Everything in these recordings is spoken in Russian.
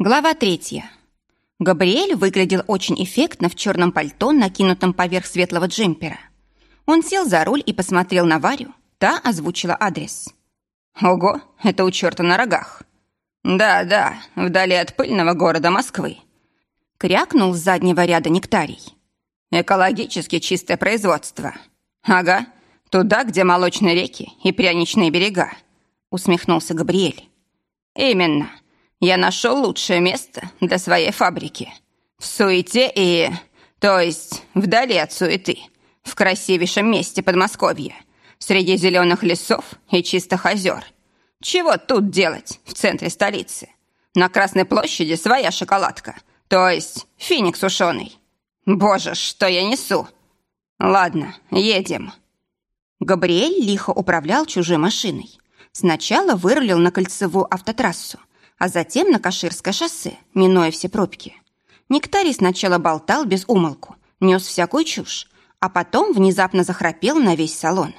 Глава третья. Габриэль выглядел очень эффектно в черном пальто, накинутом поверх светлого джемпера. Он сел за руль и посмотрел на Варю. Та озвучила адрес. «Ого, это у черта на рогах!» «Да-да, вдали от пыльного города Москвы», — крякнул с заднего ряда нектарий. «Экологически чистое производство. Ага, туда, где молочные реки и пряничные берега», — усмехнулся Габриэль. «Именно я нашел лучшее место для своей фабрики. В суете и... То есть вдали от суеты. В красивейшем месте Подмосковья. Среди зеленых лесов и чистых озер. Чего тут делать в центре столицы? На Красной площади своя шоколадка. То есть финик сушеный. Боже, что я несу? Ладно, едем. Габриэль лихо управлял чужой машиной. Сначала вырулил на кольцевую автотрассу, а затем на Каширское шоссе, минуя все пробки. Нектарий сначала болтал без умолку, нес всякую чушь, а потом внезапно захрапел на весь салон.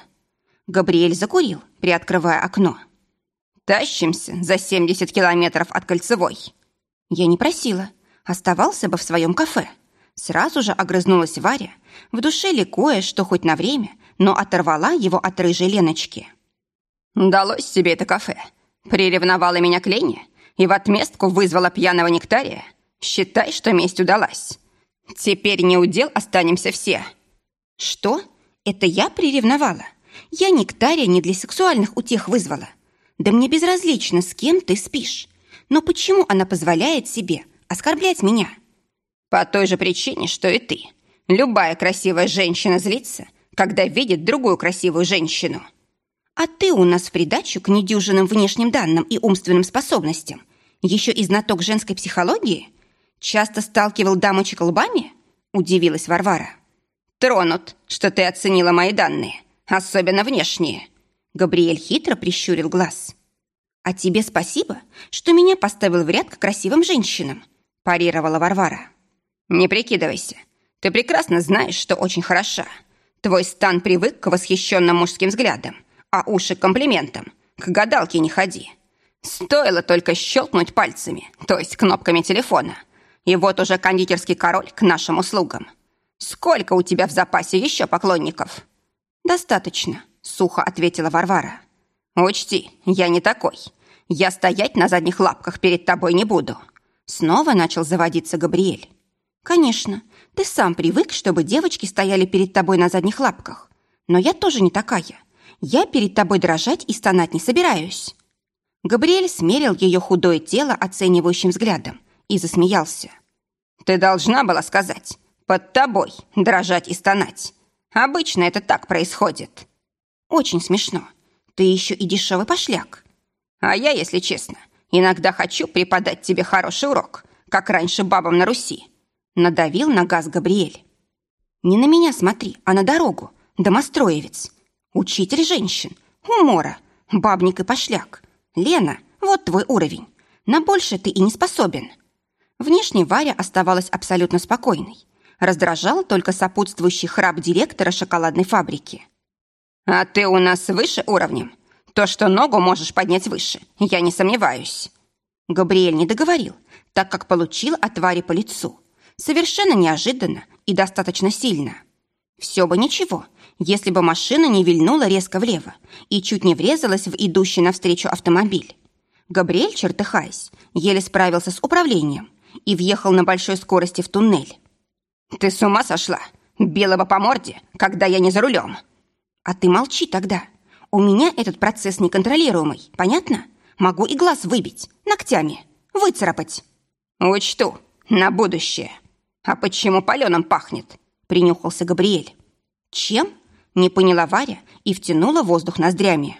Габриэль закурил, приоткрывая окно. «Тащимся за 70 километров от Кольцевой». Я не просила. Оставался бы в своем кафе. Сразу же огрызнулась Варя, в душе ликуя, что хоть на время, но оторвала его от рыжей Леночки. «Далось себе это кафе. Приревновала меня к Лене и в отместку вызвала пьяного нектария? Считай, что месть удалась. Теперь не удел останемся все». «Что? Это я приревновала? Я нектария не для сексуальных утех вызвала. Да мне безразлично, с кем ты спишь. Но почему она позволяет себе оскорблять меня?» «По той же причине, что и ты. Любая красивая женщина злится, когда видит другую красивую женщину». А ты у нас в придачу к недюжинным внешним данным и умственным способностям еще и знаток женской психологии? Часто сталкивал дамочек лбами? Удивилась Варвара. Тронут, что ты оценила мои данные, особенно внешние. Габриэль хитро прищурил глаз. А тебе спасибо, что меня поставил в ряд к красивым женщинам, парировала Варвара. Не прикидывайся. Ты прекрасно знаешь, что очень хороша. Твой стан привык к восхищенным мужским взглядам а уши комплиментом. К гадалке не ходи. Стоило только щелкнуть пальцами, то есть кнопками телефона. И вот уже кондитерский король к нашим услугам. Сколько у тебя в запасе еще поклонников? Достаточно, сухо ответила Варвара. Учти, я не такой. Я стоять на задних лапках перед тобой не буду. Снова начал заводиться Габриэль. Конечно, ты сам привык, чтобы девочки стояли перед тобой на задних лапках. Но я тоже не такая. Я перед тобой дрожать и стонать не собираюсь». Габриэль смерил ее худое тело оценивающим взглядом и засмеялся. «Ты должна была сказать, под тобой дрожать и стонать. Обычно это так происходит». «Очень смешно. Ты еще и дешевый пошляк». «А я, если честно, иногда хочу преподать тебе хороший урок, как раньше бабам на Руси». Надавил на газ Габриэль. «Не на меня смотри, а на дорогу, домостроевец. Учитель женщин, умора, бабник и пошляк. Лена, вот твой уровень. На больше ты и не способен. Внешне Варя оставалась абсолютно спокойной. Раздражал только сопутствующий храп директора шоколадной фабрики. «А ты у нас выше уровнем. То, что ногу можешь поднять выше, я не сомневаюсь». Габриэль не договорил, так как получил от Вари по лицу. Совершенно неожиданно и достаточно сильно. Все бы ничего, если бы машина не вильнула резко влево и чуть не врезалась в идущий навстречу автомобиль. Габриэль, чертыхаясь, еле справился с управлением и въехал на большой скорости в туннель. «Ты с ума сошла? Бы по морде, когда я не за рулем!» «А ты молчи тогда. У меня этот процесс неконтролируемый, понятно? Могу и глаз выбить, ногтями, выцарапать». «Учту, на будущее. А почему паленым пахнет?» Принюхался Габриэль. «Чем?» – не поняла Варя и втянула воздух ноздрями.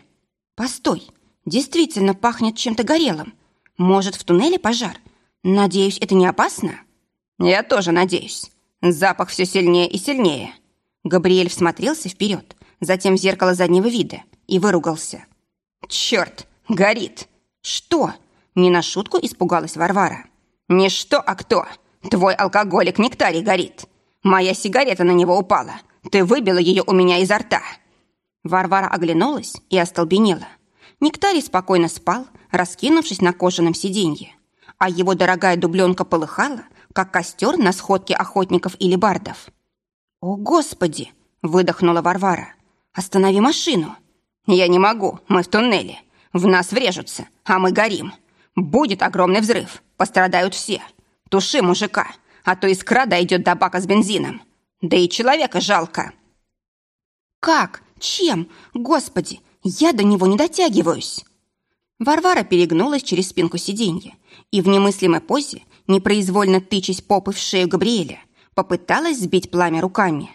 «Постой, действительно пахнет чем-то горелым. Может, в туннеле пожар? Надеюсь, это не опасно?» «Я тоже надеюсь. Запах все сильнее и сильнее». Габриэль всмотрелся вперед, затем в зеркало заднего вида и выругался. «Черт, горит!» «Что?» – не на шутку испугалась Варвара. «Не что, а кто? Твой алкоголик нектарий горит. Моя сигарета на него упала. Ты выбила ее у меня изо рта». Варвара оглянулась и остолбенела. Нектарий спокойно спал, раскинувшись на кожаном сиденье. а его дорогая дубленка полыхала, как костер на сходке охотников или бардов. «О, Господи!» — выдохнула Варвара. «Останови машину!» «Я не могу, мы в туннеле. В нас врежутся, а мы горим. Будет огромный взрыв, пострадают все. Туши мужика, а то искра дойдет до бака с бензином. Да и человека жалко». «Как? Чем? Господи, я до него не дотягиваюсь!» Варвара перегнулась через спинку сиденья и в немыслимой позе, непроизвольно тычась попой в шею Габриэля, попыталась сбить пламя руками.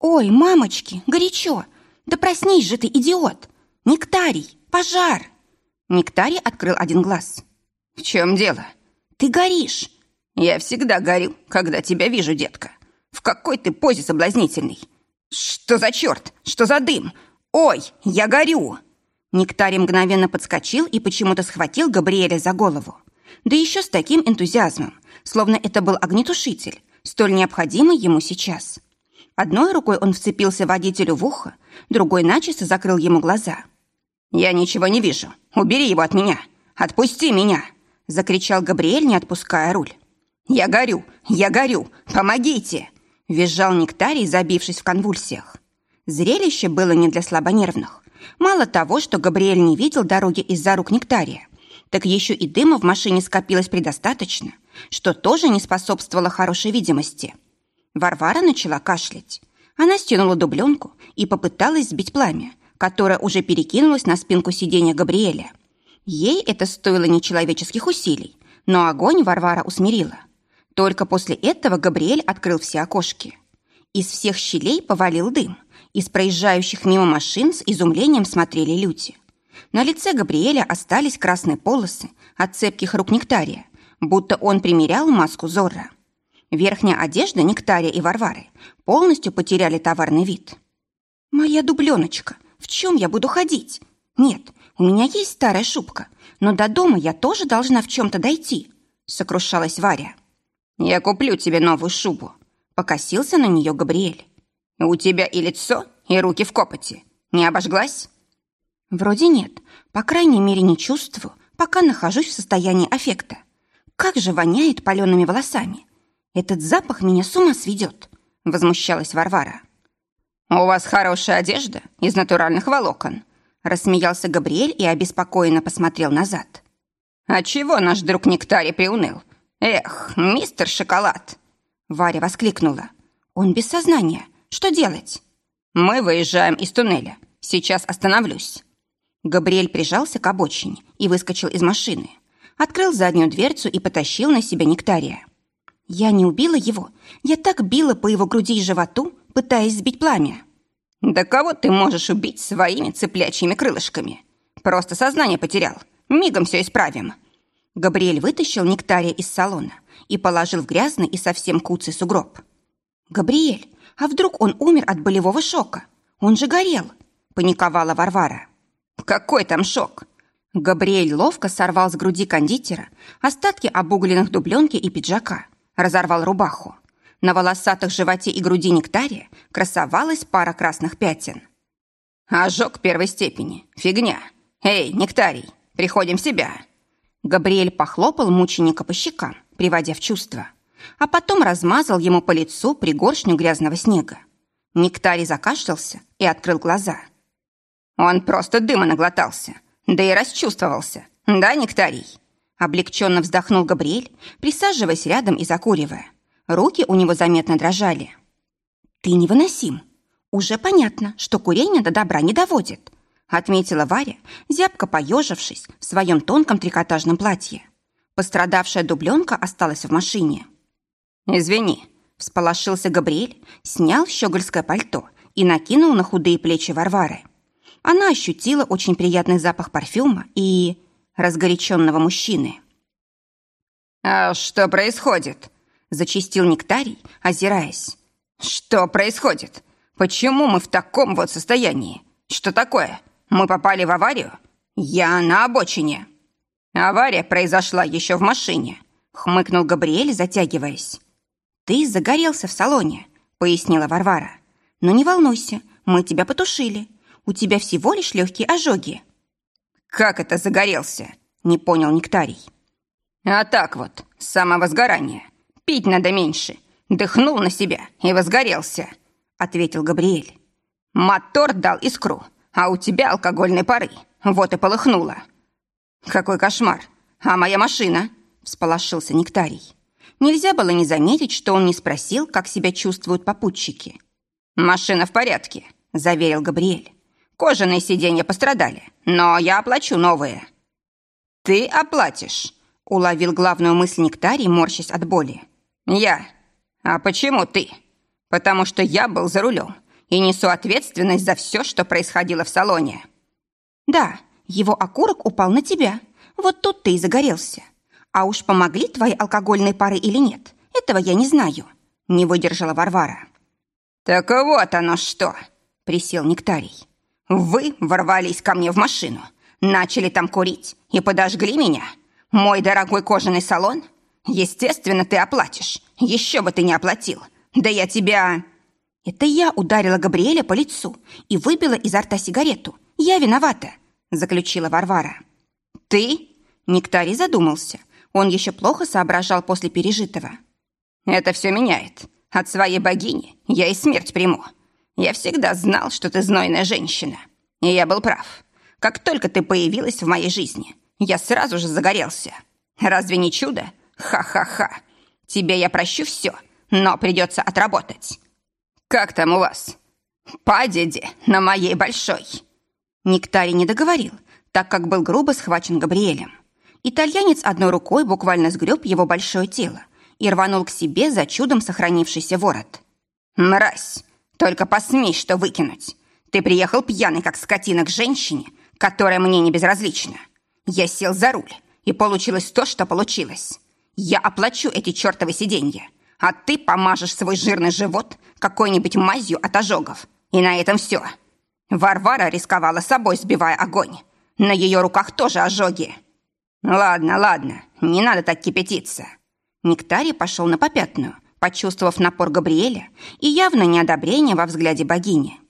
«Ой, мамочки, горячо! Да проснись же ты, идиот! Нектарий, пожар!» Нектарий открыл один глаз. «В чем дело?» «Ты горишь!» «Я всегда горю, когда тебя вижу, детка. В какой ты позе соблазнительный! Что за черт? Что за дым? Ой, я горю!» Нектарий мгновенно подскочил и почему-то схватил Габриэля за голову. Да еще с таким энтузиазмом, словно это был огнетушитель, столь необходимый ему сейчас. Одной рукой он вцепился водителю в ухо, другой начисто закрыл ему глаза. «Я ничего не вижу. Убери его от меня. Отпусти меня!» закричал Габриэль, не отпуская руль. «Я горю! Я горю! Помогите!» визжал Нектарий, забившись в конвульсиях. Зрелище было не для слабонервных. Мало того, что Габриэль не видел дороги из-за рук Нектария, так еще и дыма в машине скопилось предостаточно, что тоже не способствовало хорошей видимости. Варвара начала кашлять. Она стянула дубленку и попыталась сбить пламя, которое уже перекинулось на спинку сиденья Габриэля. Ей это стоило нечеловеческих усилий, но огонь Варвара усмирила. Только после этого Габриэль открыл все окошки. Из всех щелей повалил дым. Из проезжающих мимо машин с изумлением смотрели люди. На лице Габриэля остались красные полосы от цепких рук Нектария, будто он примерял маску Зорро. Верхняя одежда Нектария и Варвары полностью потеряли товарный вид. «Моя дубленочка, в чем я буду ходить? Нет, у меня есть старая шубка, но до дома я тоже должна в чем-то дойти», сокрушалась Варя. «Я куплю тебе новую шубу», покосился на нее Габриэль. «У тебя и лицо, и руки в копоти. Не обожглась?» Вроде нет. По крайней мере, не чувствую, пока нахожусь в состоянии аффекта. Как же воняет палеными волосами. Этот запах меня с ума сведет, возмущалась Варвара. «У вас хорошая одежда из натуральных волокон», рассмеялся Габриэль и обеспокоенно посмотрел назад. «А чего наш друг Нектарий приуныл? Эх, мистер Шоколад!» Варя воскликнула. «Он без сознания. Что делать?» «Мы выезжаем из туннеля. Сейчас остановлюсь». Габриэль прижался к обочине и выскочил из машины. Открыл заднюю дверцу и потащил на себя нектария. Я не убила его. Я так била по его груди и животу, пытаясь сбить пламя. «Да кого ты можешь убить своими цыплячьими крылышками? Просто сознание потерял. Мигом все исправим». Габриэль вытащил нектария из салона и положил в грязный и совсем куцый сугроб. «Габриэль, а вдруг он умер от болевого шока? Он же горел!» – паниковала Варвара. Какой там шок? Габриэль ловко сорвал с груди кондитера остатки обугленных дубленки и пиджака, разорвал рубаху. На волосатых животе и груди нектария красовалась пара красных пятен. «Ожог первой степени. Фигня. Эй, нектарий, приходим в себя!» Габриэль похлопал мученика по щекам, приводя в чувство, а потом размазал ему по лицу пригоршню грязного снега. Нектарий закашлялся и открыл глаза – он просто дыма наглотался, да и расчувствовался. Да, Нектарий?» Облегченно вздохнул Габриэль, присаживаясь рядом и закуривая. Руки у него заметно дрожали. «Ты невыносим. Уже понятно, что курение до добра не доводит», отметила Варя, зябко поежившись в своем тонком трикотажном платье. Пострадавшая дубленка осталась в машине. «Извини», — всполошился Габриэль, снял щегольское пальто и накинул на худые плечи Варвары она ощутила очень приятный запах парфюма и разгоряченного мужчины. «А что происходит?» – зачистил Нектарий, озираясь. «Что происходит? Почему мы в таком вот состоянии? Что такое? Мы попали в аварию? Я на обочине». «Авария произошла еще в машине», — хмыкнул Габриэль, затягиваясь. «Ты загорелся в салоне», — пояснила Варвара. «Но не волнуйся, мы тебя потушили. У тебя всего лишь легкие ожоги». «Как это загорелся?» – не понял Нектарий. А так вот, самовозгорание. Пить надо меньше. Дыхнул на себя и возгорелся, ответил Габриэль. Мотор дал искру, а у тебя алкогольные пары. Вот и полыхнуло. Какой кошмар. А моя машина? Всполошился Нектарий. Нельзя было не заметить, что он не спросил, как себя чувствуют попутчики. «Машина в порядке», — заверил Габриэль. «Кожаные сиденья пострадали, но я оплачу новые». «Ты оплатишь», — уловил главную мысль Нектарий, морщась от боли. «Я. А почему ты?» «Потому что я был за рулем и несу ответственность за все, что происходило в салоне». «Да, его окурок упал на тебя. Вот тут ты и загорелся. А уж помогли твои алкогольные пары или нет, этого я не знаю», — не выдержала Варвара. «Так вот оно что!» — присел Нектарий. «Вы ворвались ко мне в машину, начали там курить и подожгли меня. Мой дорогой кожаный салон? Естественно, ты оплатишь. Еще бы ты не оплатил. Да я тебя...» «Это я ударила Габриэля по лицу и выбила изо рта сигарету. Я виновата», — заключила Варвара. «Ты?» — Нектарий задумался. Он еще плохо соображал после пережитого. «Это все меняет. От своей богини я и смерть приму. Я всегда знал, что ты знойная женщина. И я был прав. Как только ты появилась в моей жизни, я сразу же загорелся. Разве не чудо? Ха-ха-ха. Тебе я прощу все, но придется отработать. Как там у вас? По деде на моей большой. Нектарий не договорил, так как был грубо схвачен Габриэлем. Итальянец одной рукой буквально сгреб его большое тело и рванул к себе за чудом сохранившийся ворот. «Мразь! Только посмей что выкинуть! Ты приехал пьяный, как скотина, к женщине, которая мне не безразлична. Я сел за руль, и получилось то, что получилось. Я оплачу эти чертовы сиденья, а ты помажешь свой жирный живот какой-нибудь мазью от ожогов. И на этом все. Варвара рисковала собой, сбивая огонь. На ее руках тоже ожоги. Ладно, ладно, не надо так кипятиться. Нектарий пошел на попятную, почувствовав напор Габриэля и явно неодобрение во взгляде богини.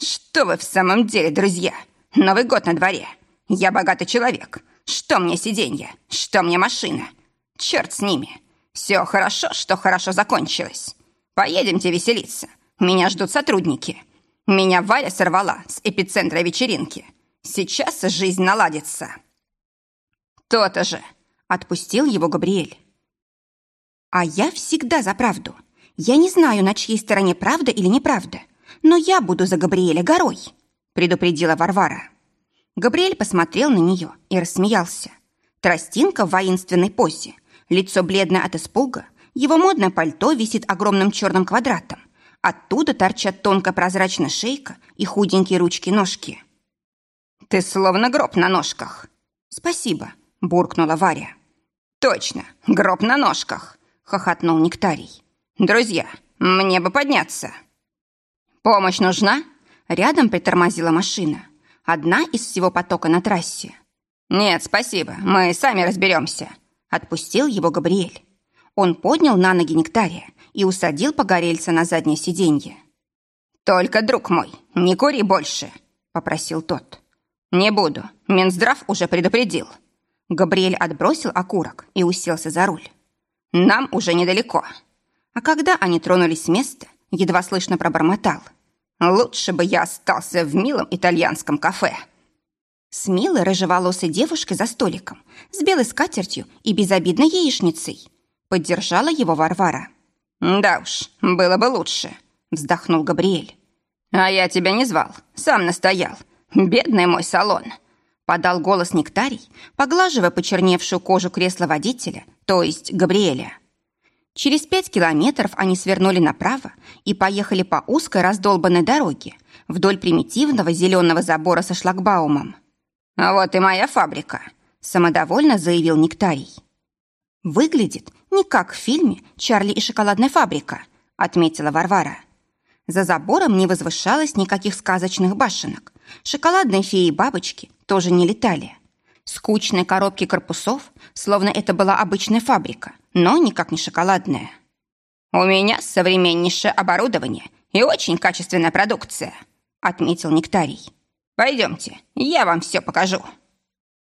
«Что вы в самом деле, друзья? Новый год на дворе. Я богатый человек. Что мне сиденье? Что мне машина? Черт с ними. Все хорошо, что хорошо закончилось. Поедемте веселиться. Меня ждут сотрудники. Меня Валя сорвала с эпицентра вечеринки. Сейчас жизнь наладится». «То-то же!» — отпустил его Габриэль. А я всегда за правду. Я не знаю, на чьей стороне правда или неправда, но я буду за Габриэля горой, предупредила Варвара. Габриэль посмотрел на нее и рассмеялся. Тростинка в воинственной позе, лицо бледное от испуга, его модное пальто висит огромным черным квадратом. Оттуда торчат тонко прозрачная шейка и худенькие ручки-ножки. «Ты словно гроб на ножках». «Спасибо», — буркнула Варя. «Точно, гроб на ножках хохотнул Нектарий. «Друзья, мне бы подняться». «Помощь нужна?» Рядом притормозила машина. Одна из всего потока на трассе. «Нет, спасибо, мы сами разберемся», — отпустил его Габриэль. Он поднял на ноги Нектария и усадил погорельца на заднее сиденье. «Только, друг мой, не кури больше», — попросил тот. «Не буду, Минздрав уже предупредил». Габриэль отбросил окурок и уселся за руль. Нам уже недалеко. А когда они тронулись с места, едва слышно пробормотал. Лучше бы я остался в милом итальянском кафе. С милой рыжеволосой девушкой за столиком, с белой скатертью и безобидной яичницей. Поддержала его Варвара. «Да уж, было бы лучше», — вздохнул Габриэль. «А я тебя не звал, сам настоял. Бедный мой салон», — подал голос Нектарий, поглаживая почерневшую кожу кресла водителя то есть Габриэля. Через пять километров они свернули направо и поехали по узкой раздолбанной дороге вдоль примитивного зеленого забора со шлагбаумом. «А вот и моя фабрика», — самодовольно заявил Нектарий. «Выглядит не как в фильме «Чарли и шоколадная фабрика», — отметила Варвара. За забором не возвышалось никаких сказочных башенок. Шоколадные феи-бабочки тоже не летали. Скучные коробки корпусов, словно это была обычная фабрика, но никак не шоколадная. «У меня современнейшее оборудование и очень качественная продукция», отметил Нектарий. «Пойдемте, я вам все покажу».